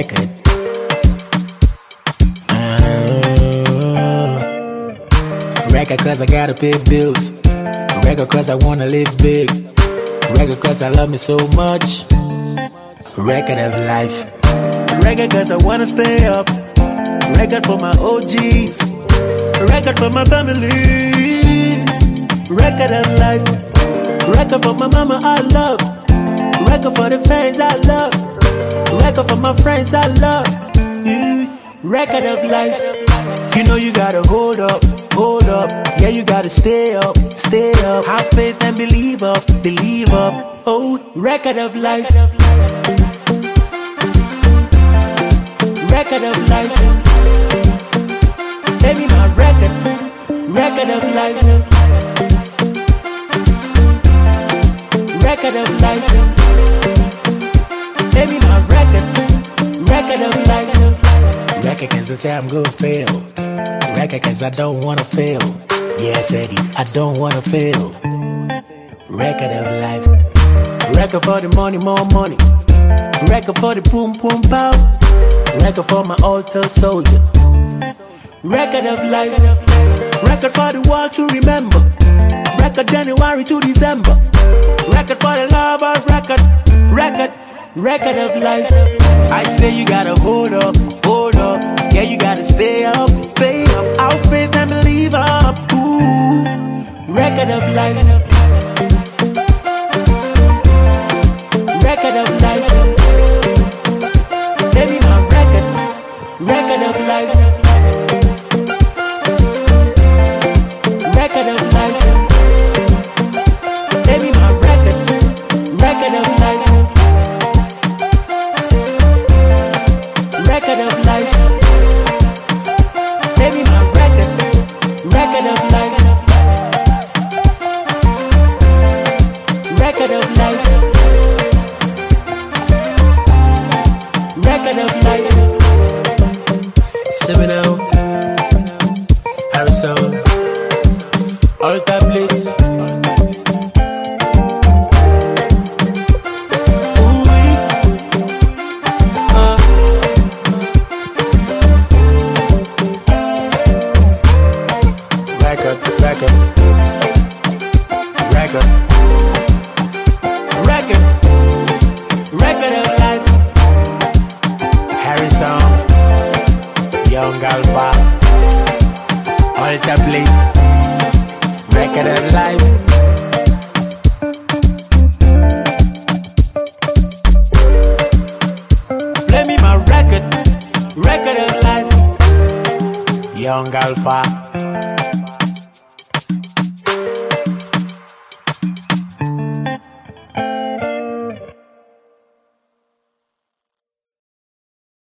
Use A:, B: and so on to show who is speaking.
A: record. Uh, record cause I gotta pay bills. Record cause I wanna live big. Record cause I love me so much. Record of life. Record cause I wanna stay up. Record for my OGs. Record for my family. Record of life. Record for my mama I love. Record for the fans I love. Record for my friends I love. Mm. Record of life. You know you gotta hold up, hold up. Yeah, you gotta stay up, stay up. Have faith and believe up, believe up. Oh, record of life. Record of life. Baby, my record. Record of life. Record of life. Baby, my record. Record of life. Record cause I say I'm gonna fail. Record cause I don't wanna fail. Yes, Eddie, I don't wanna fail. Record of life. Record for the money, more money. Record for the boom boom pow. Record for my altar soldier. Record of life. Record for the world to remember. Record January to December. Record for the love of record. Record. Record of life. I say you gotta hold up, hold up. Yeah, you gotta stay up, stay up. Our faith and believe up. Ooh. Record of life. Record of life. Seminole, oh, Harrison, all tablets. Young Alpha, Alta Blitz, record of life. Play me my record, record life. Young Alpha,